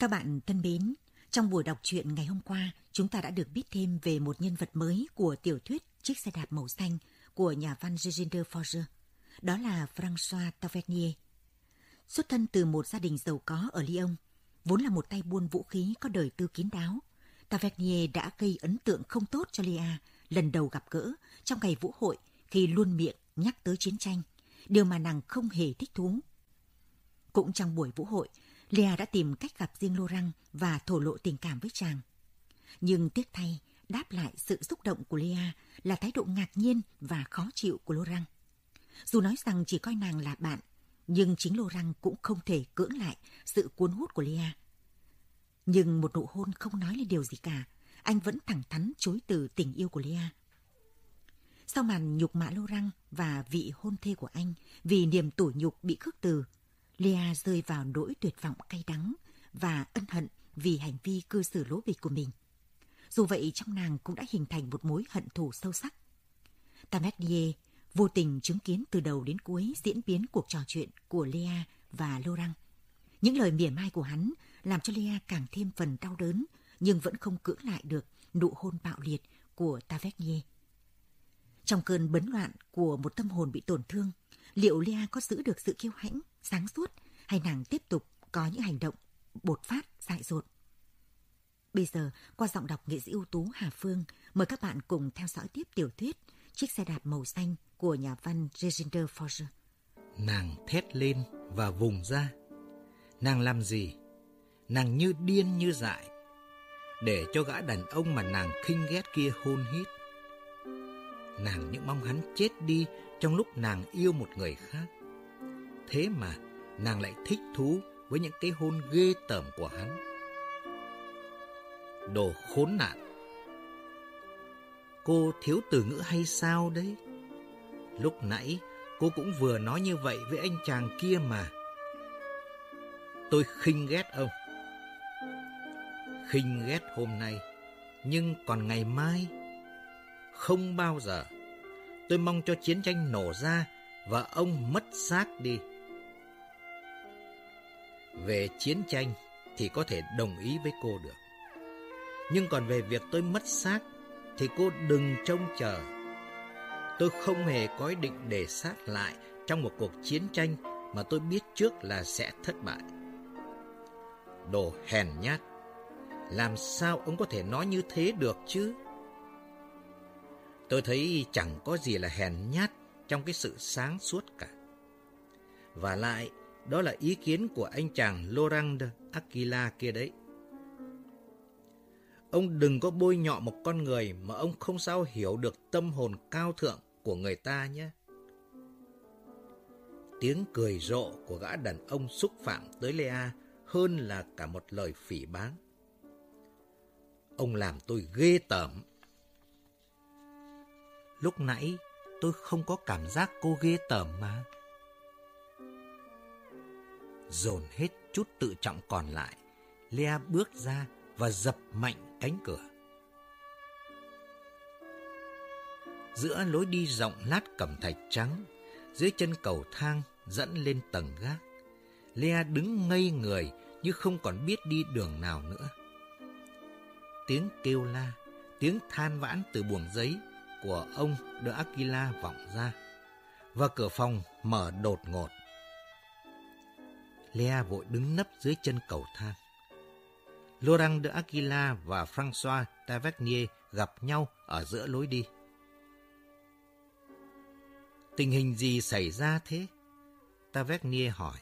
Các bạn thân mến, trong buổi đọc truyện ngày hôm qua, chúng ta đã được biết thêm về một nhân vật mới của tiểu thuyết Chiếc xe đạp màu xanh của nhà văn Reginder Forger. Đó là François Tavernier. Xuất thân từ một gia đình giàu có ở Lyon, vốn là một tay buôn vũ khí có đời tư kín đáo. Tavernier đã gây ấn tượng không tốt cho Lea lần đầu gặp gỡ trong ngày vũ hội khi luôn miệng nhắc tới chiến tranh, điều mà nàng không hề thích thú. Cũng trong buổi vũ hội, Lea đã tìm cách gặp riêng Laurent và thổ lộ tình cảm với chàng. Nhưng tiếc thay, đáp lại sự xúc động của Lea là thái độ ngạc nhiên và khó chịu của Laurent. Dù nói rằng chỉ coi nàng là bạn, nhưng chính Laurent cũng không thể cưỡng lại sự cuốn hút của Lea. Nhưng một nụ hôn không nói lên điều gì cả, anh vẫn thẳng thắn chối từ tình yêu của Lea. Sau màn nhục mạ Laurent và vị hôn thê của anh vì niềm tủi nhục bị khước từ, Lea rơi vào nỗi tuyệt vọng cay đắng và ân hận vì hành vi cư xử lố bịch của mình. Dù vậy trong nàng cũng đã hình thành một mối hận thù sâu sắc. Tamernier vô tình chứng kiến từ đầu đến cuối diễn biến cuộc trò chuyện của Lea và Laurent. Những lời mỉa mai của hắn làm cho Lea càng thêm phần đau đớn, nhưng vẫn không cưỡng lại được nụ hôn bạo liệt của Tavernier. Trong cơn bấn loạn của một tâm hồn bị tổn thương, liệu Lea có giữ được sự kiêu hãnh, sáng suốt hay nàng tiếp tục có những hành động bột phát, dại dột? Bây giờ, qua giọng đọc nghệ sĩ ưu tú Hà Phương, mời các bạn cùng theo dõi tiếp tiểu thuyết Chiếc xe đạp màu xanh của nhà văn Reginder Forger. Nàng thét lên và vùng ra. Nàng làm gì? Nàng như điên như dại. Để cho gã đàn ông mà nàng khinh ghét kia hôn hít. Nàng những mong hắn chết đi trong lúc nàng yêu một người khác. Thế mà nàng lại thích thú với những cái hôn ghê tởm của hắn. Đồ khốn nạn! Cô thiếu từ ngữ hay sao đấy? Lúc nãy cô cũng vừa nói như vậy với anh chàng kia mà. Tôi khinh ghét ông. Khinh ghét hôm nay, nhưng còn ngày mai? Không bao giờ. Tôi mong cho chiến tranh nổ ra và ông mất xác đi. Về chiến tranh thì có thể đồng ý với cô được. Nhưng còn về việc tôi mất xác thì cô đừng trông chờ. Tôi không hề có ý định để xác lại trong một cuộc chiến tranh mà tôi biết trước là sẽ thất bại. Đồ hèn nhát. Làm sao ông có thể nói như thế được chứ? Tôi thấy chẳng có gì là hèn nhát trong cái sự sáng suốt cả. Và lại, đó là ý kiến của anh chàng Laurent Aquila kia đấy. Ông đừng có bôi nhọ một con người mà ông không sao hiểu được tâm hồn cao thượng của người ta nhé. Tiếng cười rộ của gã đàn ông xúc phạm tới Lea hơn là cả một lời phỉ báng. Ông làm tôi ghê tởm. Lúc nãy tôi không có cảm giác cô ghê tởm mà. Dồn hết chút tự trọng còn lại, Lea bước ra và dập mạnh cánh cửa. Giữa lối đi rộng lát cẩm thạch trắng, dưới chân cầu thang dẫn lên tầng gác, Lea đứng ngây người như không còn biết đi đường nào nữa. Tiếng kêu la, tiếng than vãn từ buồng giấy của ông De Aquila vọng ra, và cửa phòng mở đột ngột. Lea vội đứng nấp dưới chân cầu thang. Laurent de Aquila và François Tavernier gặp nhau ở giữa lối đi. Tình hình gì xảy ra thế? Tavernier hỏi.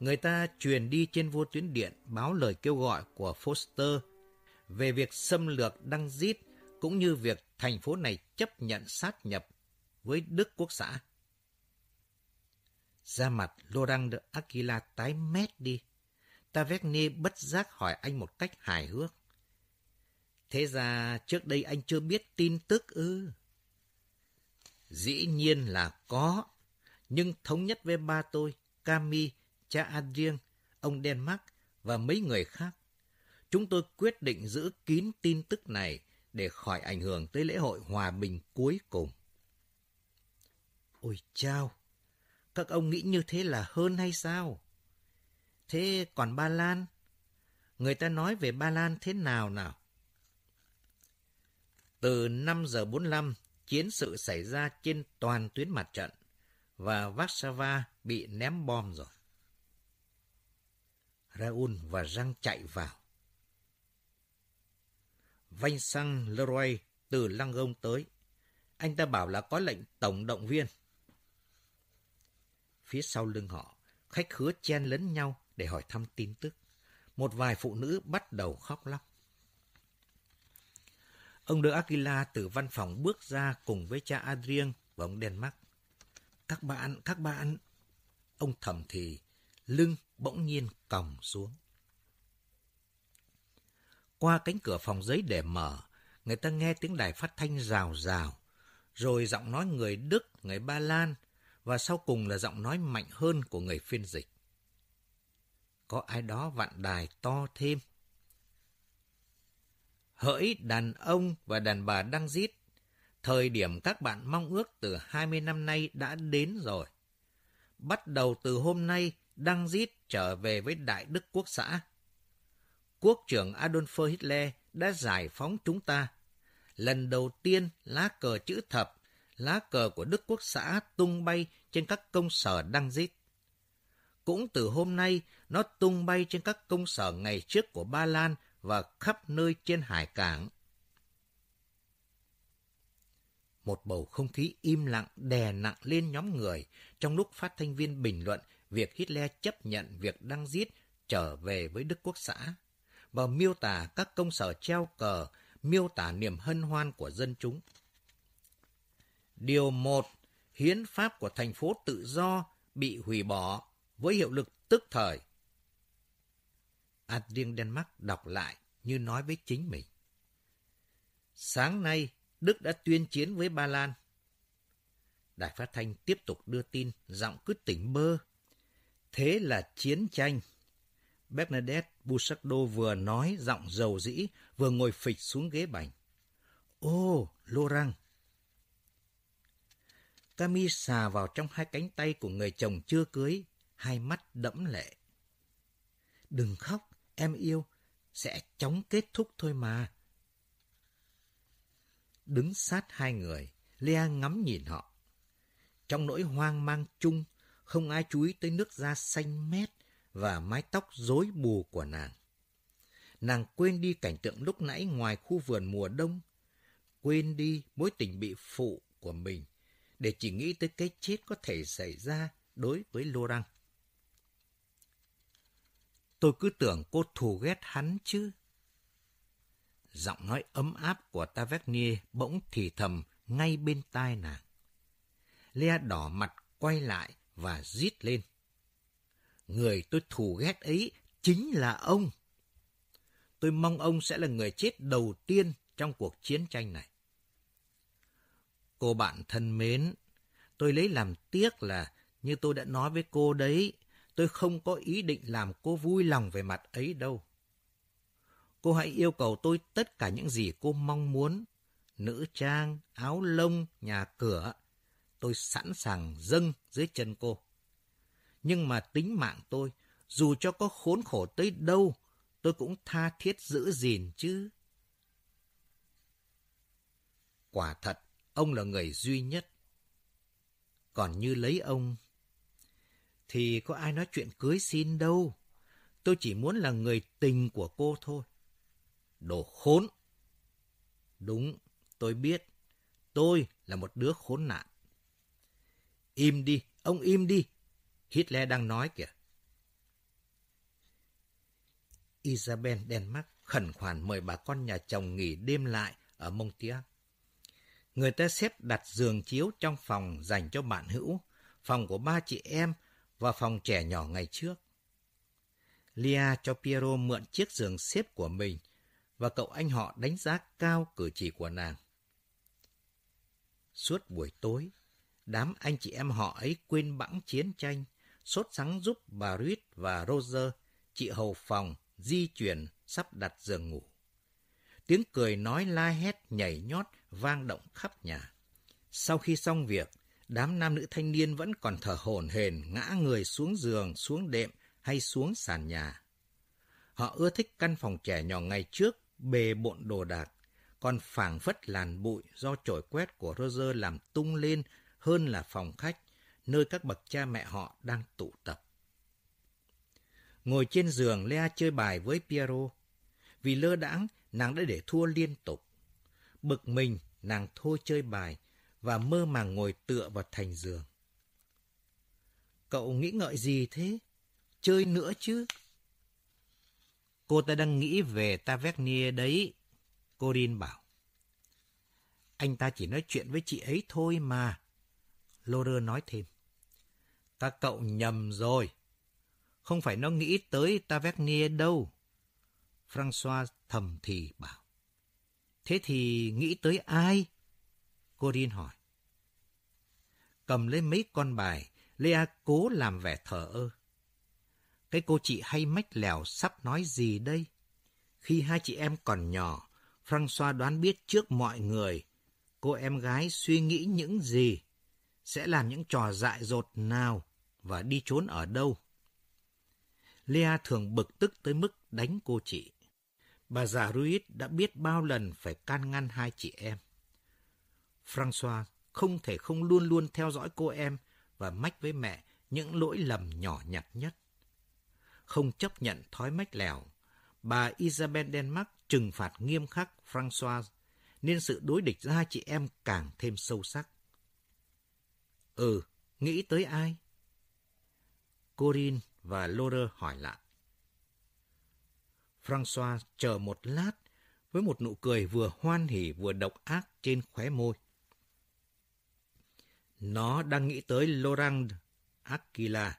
Người ta truyền đi trên vô tuyến điện báo lời kêu gọi của Foster về việc xâm lược đăng Dít cũng như việc thành phố này chấp nhận sát nhập với Đức Quốc xã. Ra mặt Laurent de Aquila tái mét đi. Tavernier bất giác hỏi anh một cách hài hước. Thế ra trước đây anh chưa biết tin tức ư? Dĩ nhiên là có, nhưng thống nhất với ba tôi, Cami, cha Adrien, ông Denmark và mấy người khác. Chúng tôi quyết định giữ kín tin tức này để khỏi ảnh hưởng tới lễ hội hòa bình cuối cùng. Ôi chao! Các ông nghĩ như thế là hơn hay sao? Thế còn Ba Lan? người ta nói về Ba Lan thế nào nào? Từ 5 giờ 45, chiến sự xảy ra trên toàn tuyến mặt trận và Warsaw bị ném bom rồi. Raoul và Răng chạy vào. Vincent Leroy từ Lăng Gông tới. Anh ta bảo là có lệnh tổng động viên. Phía sau lưng họ, khách khứa chen lấn nhau để hỏi thăm tin tức. Một vài phụ nữ bắt đầu khóc lóc. Ông De Aquila từ văn phòng bước ra cùng với cha Adrien và ông Denmark. Các bạn, các bạn. Ông thầm thì, lưng bỗng nhiên còng xuống. Qua cánh cửa phòng giấy để mở, người ta nghe tiếng đài phát thanh rào rào, rồi giọng nói người Đức, người Ba Lan, và sau cùng là giọng nói mạnh hơn của người phiên dịch. Có ai đó vặn đài to thêm. Hỡi đàn ông và đàn bà đang giết, thời điểm các bạn mong ước từ 20 năm nay đã đến rồi. Bắt đầu từ hôm nay, đăng giết trở về với Đại Đức Quốc xã. Quốc trưởng Adolf Hitler đã giải phóng chúng ta. Lần đầu tiên, lá cờ chữ thập, lá cờ của Đức Quốc xã tung bay trên các công sở đăng dít. Cũng từ hôm nay, nó tung bay trên các công sở ngày trước của Ba Lan và khắp nơi trên hải cảng. Một bầu không khí im lặng đè nặng lên nhóm người trong lúc phát thanh viên bình luận việc Hitler chấp nhận việc đăng giết trở về với Đức Quốc xã và miêu tả các công sở treo cờ, miêu tả niềm hân hoan của dân chúng. Điều 1. Hiến pháp của thành phố tự do bị hủy bỏ với hiệu lực tức thời. Adrien Denmark đọc lại như nói với chính mình. Sáng nay, Đức đã tuyên chiến với Ba Lan. Đài phát thanh tiếp tục đưa tin, giọng cứ tỉnh bơ. Thế là chiến tranh. Bernadette Busardo vừa nói giọng dầu dĩ, vừa ngồi phịch xuống ghế bành. Ô, Laurent! Cami xà vào trong hai cánh tay của người chồng chưa cưới, hai mắt đẫm lệ. Đừng khóc, em yêu, sẽ chóng kết thúc thôi mà. Đứng sát hai người, Lea ngắm nhìn họ. Trong nỗi hoang mang chung, không ai chú ý tới nước da xanh mét và mái tóc rối bù của nàng. Nàng quên đi cảnh tượng lúc nãy ngoài khu vườn mùa đông, quên đi mối tình bị phụ của mình, để chỉ nghĩ tới cái chết có thể xảy ra đối với Laurent. Tôi cứ tưởng cô thù ghét hắn chứ. Giọng nói ấm áp của Tavernier bỗng thì thầm ngay bên tai nàng. Lea đỏ mặt quay lại và rít lên. Người tôi thù ghét ấy chính là ông. Tôi mong ông sẽ là người chết đầu tiên trong cuộc chiến tranh này. Cô bạn thân mến, tôi lấy làm tiếc là như tôi đã nói với cô đấy, tôi không có ý định làm cô vui lòng về mặt ấy đâu. Cô hãy yêu cầu tôi tất cả những gì cô mong muốn. Nữ trang, áo lông, nhà cửa. Tôi sẵn sàng dâng dưới chân cô. Nhưng mà tính mạng tôi, dù cho có khốn khổ tới đâu, tôi cũng tha thiết giữ gìn chứ. Quả thật, ông là người duy nhất. Còn như lấy ông, thì có ai nói chuyện cưới xin đâu. Tôi chỉ muốn là người tình của cô thôi. Đồ khốn! Đúng, tôi biết. Tôi là một đứa khốn nạn. Im đi, ông im đi. Hitler đang nói kìa. Isabel Denmark khẩn khoản mời bà con nhà chồng nghỉ đêm lại ở Montiac. Người ta xếp đặt giường chiếu trong phòng dành cho bạn hữu, phòng của ba chị em và phòng trẻ nhỏ ngày trước. Lia cho Piero mượn chiếc giường xếp của mình và cậu anh họ đánh giá cao cử chỉ của nàng. Suốt buổi tối, đám anh chị em họ ấy quên bẵng chiến tranh, sốt sắng giúp bà Ruth và Roger, chị hầu phòng, di chuyển, sắp đặt giường ngủ. Tiếng cười nói la hét nhảy nhót vang động khắp nhà. Sau khi xong việc, đám nam nữ thanh niên vẫn còn thở hổn hển ngã người xuống giường, xuống đệm hay xuống sàn nhà. Họ ưa thích căn phòng trẻ nhỏ ngày trước, bề bộn đồ đạc, còn phảng phất làn bụi do chổi quét của Roger làm tung lên hơn là phòng khách, nơi các bậc cha mẹ họ đang tụ tập. Ngồi trên giường, Lea chơi bài với Piero. Vì lơ đãng, nàng đã để thua liên tục. Bực mình, nàng thôi chơi bài và mơ màng ngồi tựa vào thành giường. Cậu nghĩ ngợi gì thế? Chơi nữa chứ? Cô ta đang nghĩ về Tavernier đấy. Corin bảo. Anh ta chỉ nói chuyện với chị ấy thôi mà. Laura nói thêm. Các cậu nhầm rồi. Không phải nó nghĩ tới Tavernier đâu. François thầm thì bảo. Thế thì nghĩ tới ai? Corin hỏi. Cầm lấy mấy con bài, Lea cố làm vẻ thở ơ. Cái cô chị hay mách lèo sắp nói gì đây? Khi hai chị em còn nhỏ, François đoán biết trước mọi người cô em gái suy nghĩ những gì, sẽ làm những trò dại dột nào và đi trốn ở đâu. Lea thường bực tức tới mức đánh cô chị. Bà già Ruiz đã biết bao lần phải can ngăn hai chị em. François không thể không luôn luôn theo dõi cô em và mách với mẹ những lỗi lầm nhỏ nhặt nhất. Không chấp nhận thói mách lèo, bà Isabel Denmark trừng phạt nghiêm khắc François, nên sự đối địch giữa hai chị em càng thêm sâu sắc. Ừ, nghĩ tới ai? Corinne và Laura hỏi lại. François chờ một lát với một nụ cười vừa hoan hỉ vừa độc ác trên khóe môi. Nó đang nghĩ tới Laurent Aquila.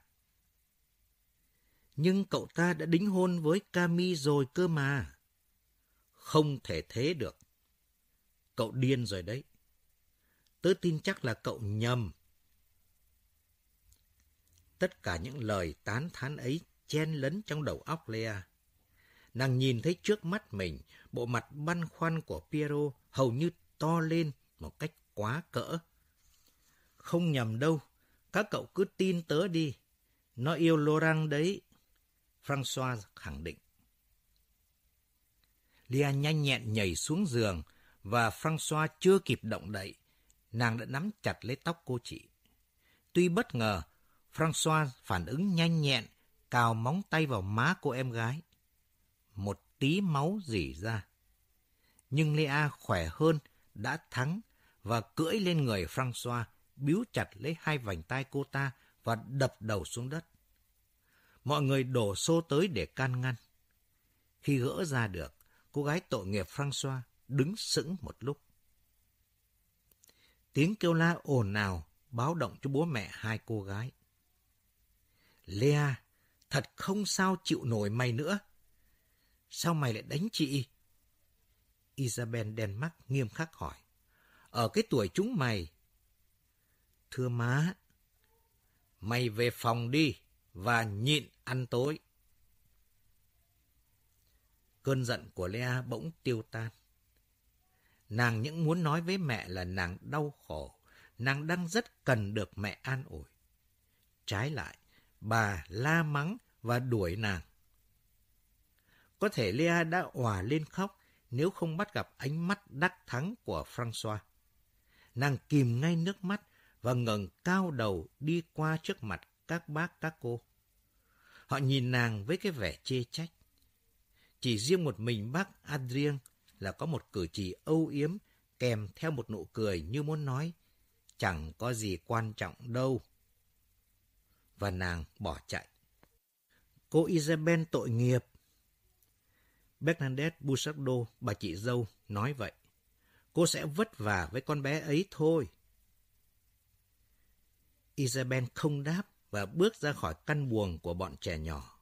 Nhưng cậu ta đã đính hôn với Cami rồi cơ mà. Không thể thế được. Cậu điên rồi đấy. Tớ tin chắc là cậu nhầm. Tất cả những lời tán thán ấy chen lấn trong đầu óc Lea. Nàng nhìn thấy trước mắt mình bộ mặt băn khoăn của Piero hầu như to lên một cách quá cỡ. Không nhầm đâu, các cậu cứ tin tớ đi. Nó yêu Laurent đấy. François khẳng định. Lia nhanh nhẹn nhảy xuống giường và François chưa kịp động đậy. Nàng đã nắm chặt lấy tóc cô chị. Tuy bất ngờ, François phản ứng nhanh nhẹn, cào móng tay vào má cô em gái. Một tí máu rỉ ra. Nhưng Lea khỏe hơn, đã thắng và cưỡi lên người Francois, biếu chặt lấy hai vành tay cô ta và đập đầu xuống đất. Mọi người đổ xô tới để can ngăn. Khi gỡ ra được, cô gái tội nghiệp Francois đứng sững một lúc. Tiếng kêu la ồn ào báo động cho bố mẹ hai cô gái. Lea, thật không sao chịu nổi mày nữa. Sao mày lại đánh chị? Isabel Denmark nghiêm khắc hỏi. Ở cái tuổi chúng mày. Thưa má, mày về phòng đi và nhịn ăn tối. Cơn giận của Lea bỗng tiêu tan. Nàng những muốn nói với mẹ là nàng đau khổ, nàng đang rất cần được mẹ an ủi. Trái lại, bà la mắng và đuổi nàng. Có thể Lea đã òa lên khóc nếu không bắt gặp ánh mắt đắc thắng của Francois. Nàng kìm ngay nước mắt và ngẩng cao đầu đi qua trước mặt các bác, các cô. Họ nhìn nàng với cái vẻ chê trách. Chỉ riêng một mình bác Adrien là có một cử chỉ âu yếm, kèm theo một nụ cười như muốn nói, chẳng có gì quan trọng đâu. Và nàng bỏ chạy. Cô Isabel tội nghiệp. Bernadette Busardo, bà chị dâu, nói vậy. Cô sẽ vất vả với con bé ấy thôi. Isabel không đáp và bước ra khỏi căn buồng của bọn trẻ nhỏ.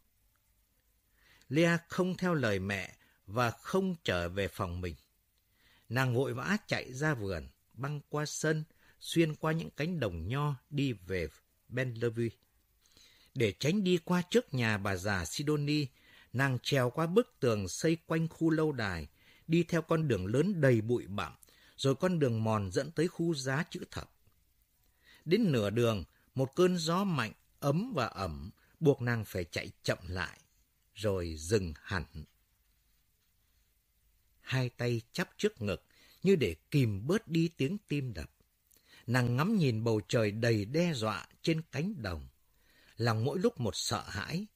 Lea không theo lời mẹ và không trở về phòng mình. Nàng vội vã chạy ra vườn, băng qua sân, xuyên qua những cánh đồng nho đi về Benlevue. Để tránh đi qua trước nhà bà già Sidoni, nàng trèo qua bức tường xây quanh khu lâu đài, đi theo con đường lớn đầy bụi bặm, rồi con đường mòn dẫn tới khu giá chữ thập. Đến nửa đường, một cơn gió mạnh, ấm và ẩm, buộc nàng phải chạy chậm lại. rồi dừng hẳn. Hai tay chắp trước ngực như để kìm bớt đi tiếng tim đập. Nàng ngắm nhìn bầu trời đầy đe dọa trên cánh đồng. Lòng mỗi lúc một sợ hãi.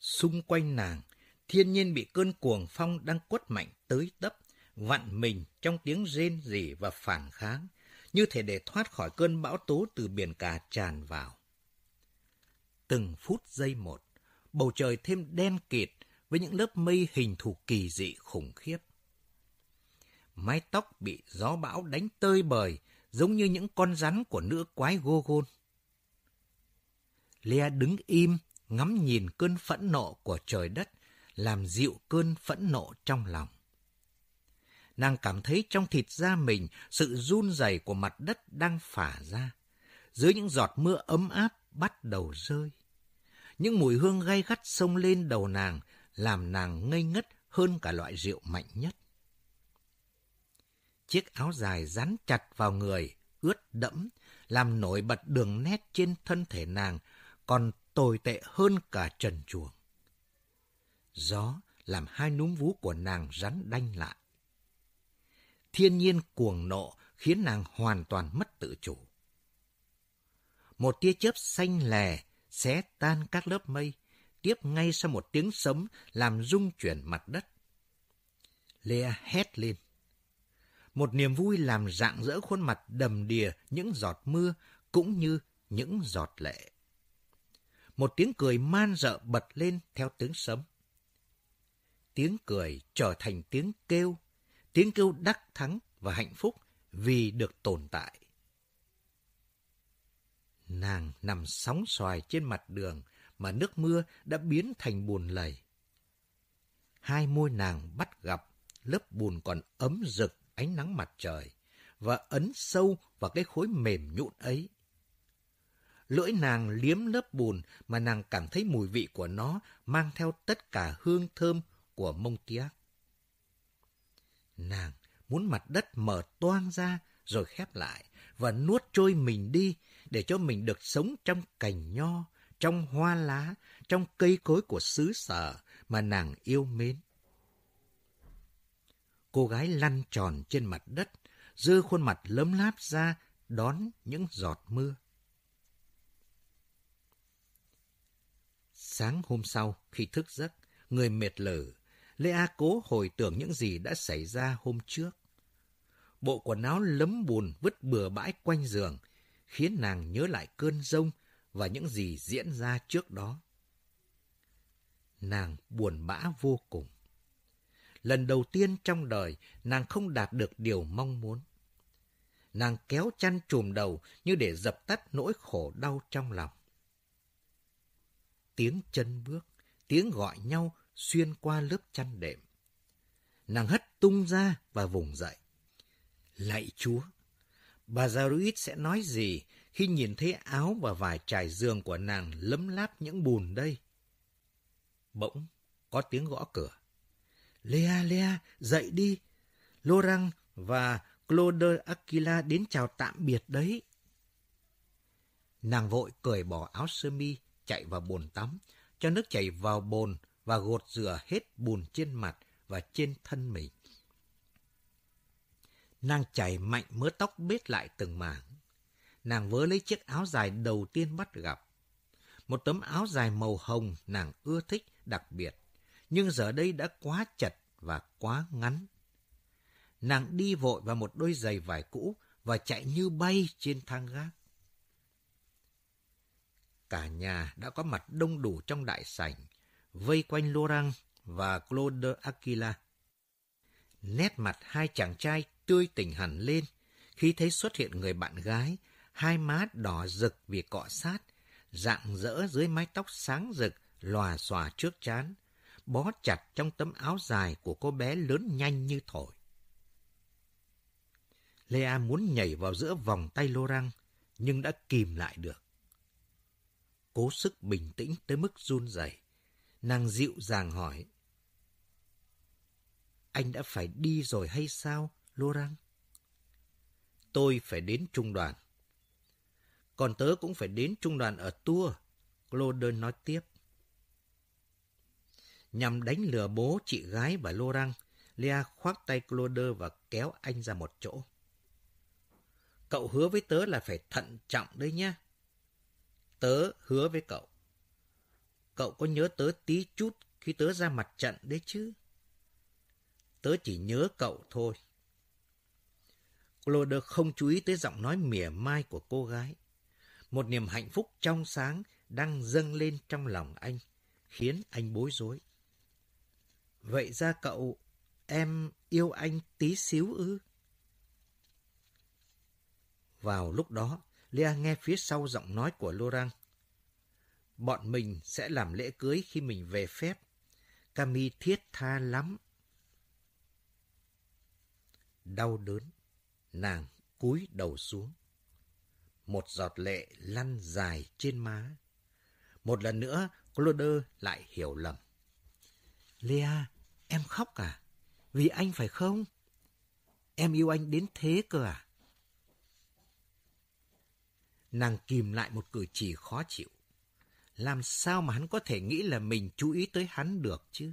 Xung quanh nàng, thiên nhiên bị cơn cuồng phong đang quất mạnh tới tấp, vặn mình trong tiếng rên rỉ và phản kháng, như thể để thoát khỏi cơn bão tố từ biển cả tràn vào. Từng phút giây một, bầu trời thêm đen kịt với những lớp mây hình thù kỳ dị khủng khiếp. Mái tóc bị gió bão đánh tơi bời, giống như những con rắn của nữ quái Gogol. Lea đứng im, ngắm nhìn cơn phẫn nộ của trời đất, làm dịu cơn phẫn nộ trong lòng. Nàng cảm thấy trong thịt da mình sự run rẩy của mặt đất đang phả ra. Dưới những giọt mưa ấm áp bắt đầu rơi. Những mùi hương gay gắt xông lên đầu nàng, làm nàng ngây ngất hơn cả loại rượu mạnh nhất. Chiếc áo dài dán chặt vào người, ướt đẫm, làm nổi bật đường nét trên thân thể nàng, còn tồi tệ hơn cả trần chuồng. Gió làm hai núm vú của nàng rắn đanh lại. Thiên nhiên cuồng nộ khiến nàng hoàn toàn mất tự chủ. Một tia chớp xanh lè xé tan các lớp mây, tiếp ngay sau một tiếng sấm làm rung chuyển mặt đất. Lea hét lên. Một niềm vui làm rạng rỡ khuôn mặt đầm đìa những giọt mưa cũng như những giọt lệ. Một tiếng cười man rợ bật lên theo tiếng sấm. Tiếng cười trở thành tiếng kêu, tiếng kêu đắc thắng và hạnh phúc vì được tồn tại. Nàng nằm sóng xoài trên mặt đường mà nước mưa đã biến thành bùn lầy. Hai môi nàng bắt gặp lớp bùn còn ấm rực ánh nắng mặt trời và ấn sâu vào cái khối mềm nhũn ấy. Lưỡi nàng liếm lớp bùn mà nàng cảm thấy mùi vị của nó mang theo tất cả hương thơm của mông tiác. Nàng muốn mặt đất mở toang ra rồi khép lại và nuốt trôi mình đi để cho mình được sống trong cành nho, trong hoa lá, trong cây cối của xứ sở mà nàng yêu mến. Cô gái lăn tròn trên mặt đất, dơ khuôn mặt lấm láp ra đón những giọt mưa. Sáng hôm sau, khi thức giấc, người mệt lử, Lea cố hồi tưởng những gì đã xảy ra hôm trước. Bộ quần áo lấm bùn vứt bừa bãi quanh giường, khiến nàng nhớ lại cơn rông và những gì diễn ra trước đó. Nàng buồn bã vô cùng. Lần đầu tiên trong đời, nàng không đạt được điều mong muốn. Nàng kéo chăn trùm đầu như để dập tắt nỗi khổ đau trong lòng. Tiếng chân bước, tiếng gọi nhau xuyên qua lớp chăn đệm. Nàng hất tung ra và vùng dậy. Lạy Chúa! Bà Zaruit sẽ nói gì khi nhìn thấy áo và vải trải giường của nàng lấm láp những bùn đây? Bỗng có tiếng gõ cửa. Lea, Lea, dậy đi. Laurent và Claude Aquila đến chào tạm biệt đấy. Nàng vội cởi bỏ áo sơ mi, chạy vào bồn tắm, cho nước chảy vào bồn và gột rửa hết bùn trên mặt và trên thân mình. Nàng chảy mạnh mớ tóc bết lại từng mảng. Nàng vớ lấy chiếc áo dài đầu tiên bắt gặp. Một tấm áo dài màu hồng nàng ưa thích đặc biệt, nhưng giờ đây đã quá chật và quá ngắn. Nàng đi vội vào một đôi giày vải cũ và chạy như bay trên thang gác. Cả nhà đã có mặt đông đủ trong đại sảnh, vây quanh Laurent và Claude Aquila. Nét mặt hai chàng trai tươi tỉnh hẳn lên khi thấy xuất hiện người bạn gái, hai má đỏ rực vì cọ sát, dạng dỡ dưới mái tóc sáng rực, lòa xòa trước chán, bó chặt trong tấm áo dài của cô bé lớn nhanh như thổi. Lea muốn nhảy vào giữa vòng tay Laurent, nhưng đã kìm lại được. Cố sức bình tĩnh tới mức run rẩy, nàng dịu dàng hỏi. Anh đã phải đi rồi hay sao, Laurent? Tôi phải đến trung đoàn. Còn tớ cũng phải đến trung đoàn ở Tours, Claude nói tiếp. Nhằm đánh lừa bố, chị gái và Laurent, Lea khoác tay Claude và kéo anh ra một chỗ. Cậu hứa với tớ là phải thận trọng đấy nhé. Tớ hứa với cậu. Cậu có nhớ tớ tí chút khi tớ ra mặt trận đấy chứ? Tớ chỉ nhớ cậu thôi. Claude không chú ý tới giọng nói mỉa mai của cô gái. Một niềm hạnh phúc trong sáng đang dâng lên trong lòng anh, khiến anh bối rối. Vậy ra cậu, em yêu anh tí xíu ư? Vào lúc đó, Lea nghe phía sau giọng nói của Laurent. Bọn mình sẽ làm lễ cưới khi mình về phép. Cami thiết tha lắm. Đau đớn, nàng cúi đầu xuống. Một giọt lệ lăn dài trên má. Một lần nữa, Claude lại hiểu lầm. Lea, em khóc à? Vì anh phải không? Em yêu anh đến thế cơ à? Nàng kìm lại một cử chỉ khó chịu. Làm sao mà hắn có thể nghĩ là mình chú ý tới hắn được chứ?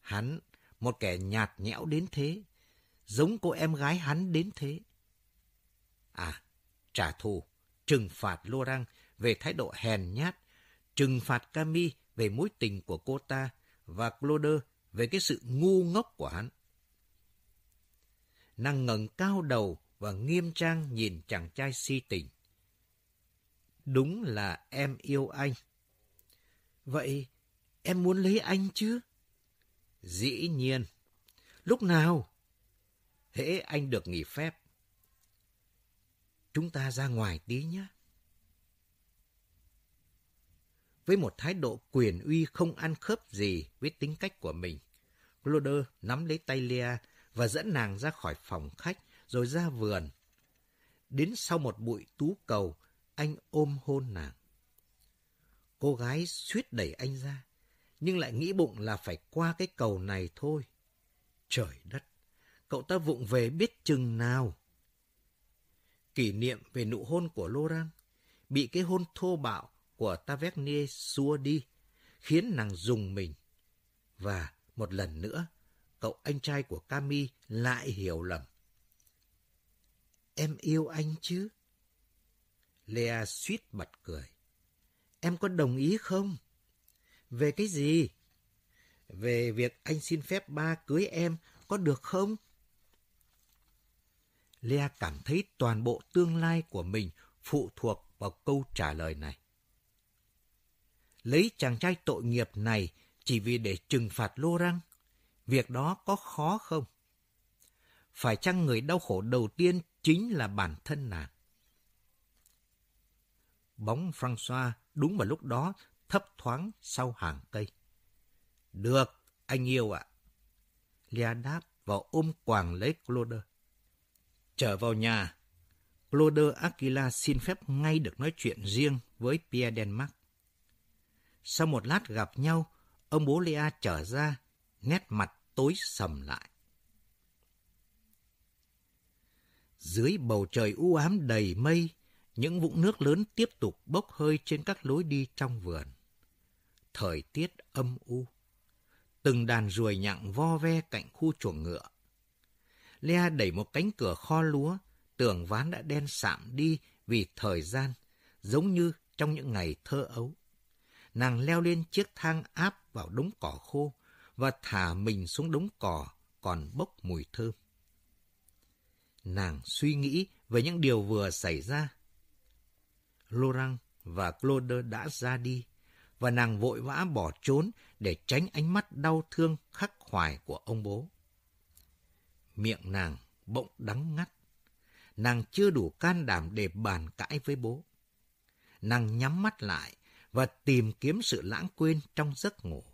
Hắn, một kẻ nhạt nhẽo đến thế, giống cô em gái hắn đến thế. À, trả thù, trừng phạt Laurent về thái độ hèn nhát, trừng phạt Cami về mối tình của cô ta và Claude về cái sự ngu ngốc của hắn. Nàng ngẩng cao đầu và nghiêm trang nhìn chàng trai si tình. Đúng là em yêu anh. Vậy em muốn lấy anh chứ? Dĩ nhiên. Lúc nào? Hễ anh được nghỉ phép. Chúng ta ra ngoài tí nhé. Với một thái độ quyền uy không ăn khớp gì với tính cách của mình, Claude nắm lấy tay Lea và dẫn nàng ra khỏi phòng khách rồi ra vườn. Đến sau một bụi tú cầu, anh ôm hôn nàng. Cô gái suýt đẩy anh ra, nhưng lại nghĩ bụng là phải qua cái cầu này thôi. Trời đất, cậu ta vụng về biết chừng nào. Kỷ niệm về nụ hôn của Laurent bị cái hôn thô bạo của Tavernier xua đi, khiến nàng dùng mình. Và một lần nữa, cậu anh trai của Cami lại hiểu lầm. Em yêu anh chứ? Lea suýt bật cười. Em có đồng ý không? Về cái gì? Về việc anh xin phép ba cưới em có được không? Lea cảm thấy toàn bộ tương lai của mình phụ thuộc vào câu trả lời này. Lấy chàng trai tội nghiệp này chỉ vì để trừng phạt Lô Răng, việc đó có khó không? Phải chăng người đau khổ đầu tiên chính là bản thân nàng? Bóng Francois đúng vào lúc đó thấp thoáng sau hàng cây. Được, anh yêu ạ. Lia đáp và ôm quàng lấy Claude. Trở vào nhà, Claude Aquila xin phép ngay được nói chuyện riêng với Pierre Denmark. Sau một lát gặp nhau, ông bố Lea trở ra, nét mặt tối sầm lại. Dưới bầu trời u ám đầy mây, những vũng nước lớn tiếp tục bốc hơi trên các lối đi trong vườn. Thời tiết âm u. Từng đàn ruồi nhặng vo ve cạnh khu chuồng ngựa. Lea đẩy một cánh cửa kho lúa, tường ván đã đen sạm đi vì thời gian, giống như trong những ngày thơ ấu. Nàng leo lên chiếc thang áp vào đống cỏ khô và thả mình xuống đống cỏ còn bốc mùi thơm. Nàng suy nghĩ về những điều vừa xảy ra Laurent và Claude đã ra đi, và nàng vội vã bỏ trốn để tránh ánh mắt đau thương khắc khoải của ông bố. Miệng nàng bỗng đắng ngắt. Nàng chưa đủ can đảm để bàn cãi với bố. Nàng nhắm mắt lại và tìm kiếm sự lãng quên trong giấc ngủ.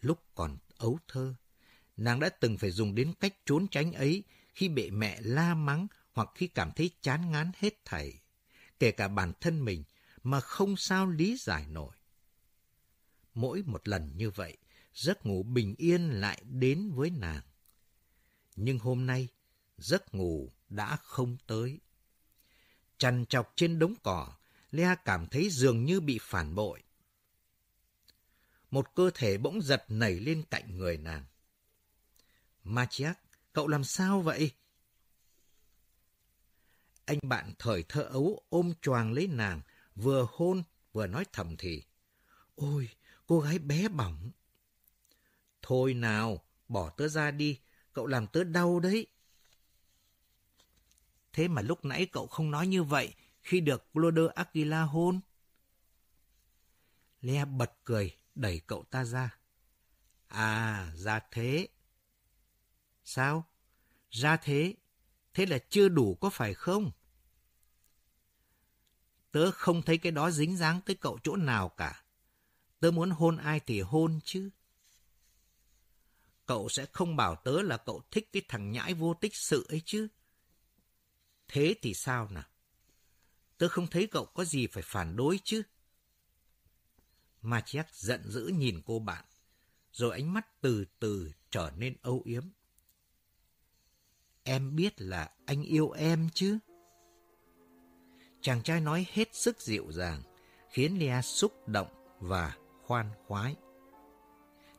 Lúc còn ấu thơ, nàng đã từng phải dùng đến cách trốn tránh ấy khi bị mẹ la mắng hoặc khi cảm thấy chán ngán hết thảy kể cả bản thân mình, mà không sao lý giải nổi. Mỗi một lần như vậy, giấc ngủ bình yên lại đến với nàng. Nhưng hôm nay, giấc ngủ đã không tới. Chằn chọc trên đống cỏ, Lea cảm thấy dường như bị phản bội. một cơ thể bỗng giật nảy lên cạnh người nàng. Machiak, cậu làm sao vậy? Anh bạn thời thơ ấu ôm choàng lấy nàng, vừa hôn vừa nói thầm thì. Ôi, cô gái bé bỏng. Thôi nào, bỏ tớ ra đi, cậu làm tớ đau đấy. Thế mà lúc nãy cậu không nói như vậy khi được Cloder Aquila hôn. Lea bật cười, đẩy cậu ta ra. À, ra thế. Sao? Ra thế. Thế là chưa đủ có phải không? Tớ không thấy cái đó dính dáng tới cậu chỗ nào cả. Tớ muốn hôn ai thì hôn chứ. Cậu sẽ không bảo tớ là cậu thích cái thằng nhãi vô tích sự ấy chứ. Thế thì sao nào? Tớ không thấy cậu có gì phải phản đối chứ. Machiak giận dữ nhìn cô bạn, rồi ánh mắt từ từ trở nên âu yếm. Em biết là anh yêu em chứ? Chàng trai nói hết sức dịu dàng, khiến Lea xúc động và khoan khoái.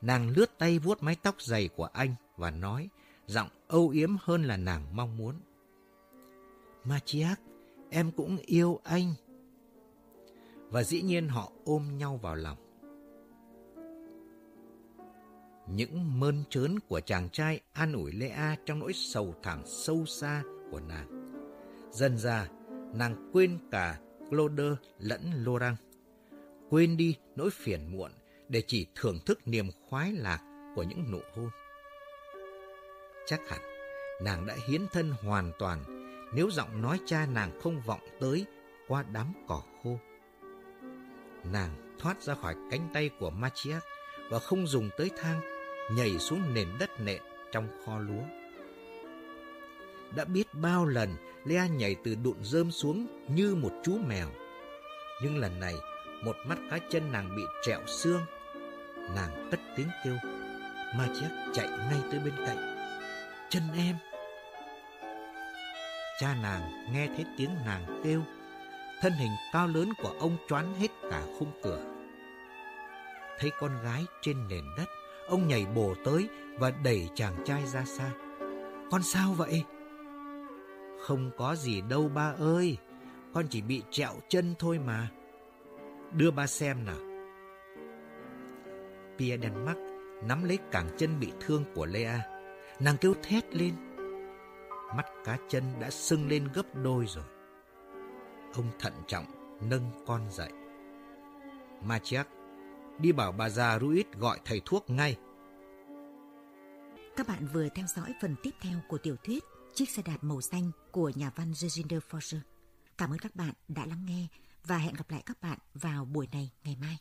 Nàng lướt tay vuốt mái tóc dày của anh và nói, giọng âu yếm hơn là nàng mong muốn. Machiak, em cũng yêu anh. Và dĩ nhiên họ ôm nhau vào lòng. Những mơn trớn của chàng trai an ủi Lea trong nỗi sầu thảm sâu xa của nàng. Dần ra, nàng quên cả Cloder lẫn Laurent. Quên đi nỗi phiền muộn để chỉ thưởng thức niềm khoái lạc của những nụ hôn. Chắc hẳn, nàng đã hiến thân hoàn toàn nếu giọng nói cha nàng không vọng tới qua đám cỏ khô. Nàng thoát ra khỏi cánh tay của Machiac và không dùng tới thang, nhảy xuống nền đất nện trong kho lúa. Đã biết bao lần Lea nhảy từ đụn rơm xuống như một chú mèo. Nhưng lần này, một mắt cá chân nàng bị trẹo xương. Nàng cất tiếng kêu. ma Machiak chạy ngay tới bên cạnh. Chân em! Cha nàng nghe thấy tiếng nàng kêu, thân hình cao lớn của ông choán hết cả khung cửa. Thấy con gái trên nền đất, ông nhảy bổ tới và đẩy chàng trai ra xa. Con sao vậy? Không có gì đâu ba ơi, con chỉ bị trẹo chân thôi mà. Đưa ba xem nào. Pia đen mắt nắm lấy cẳng chân bị thương của Lea. Nàng kêu thét lên mắt cá chân đã sưng lên gấp đôi rồi. Ông thận trọng nâng con dậy. Machiak, đi bảo bà già Ruiz gọi thầy thuốc ngay. Các bạn vừa theo dõi phần tiếp theo của tiểu thuyết Chiếc xe đạp màu xanh của nhà văn Reginder Forger. Cảm ơn các bạn đã lắng nghe và hẹn gặp lại các bạn vào buổi này ngày mai.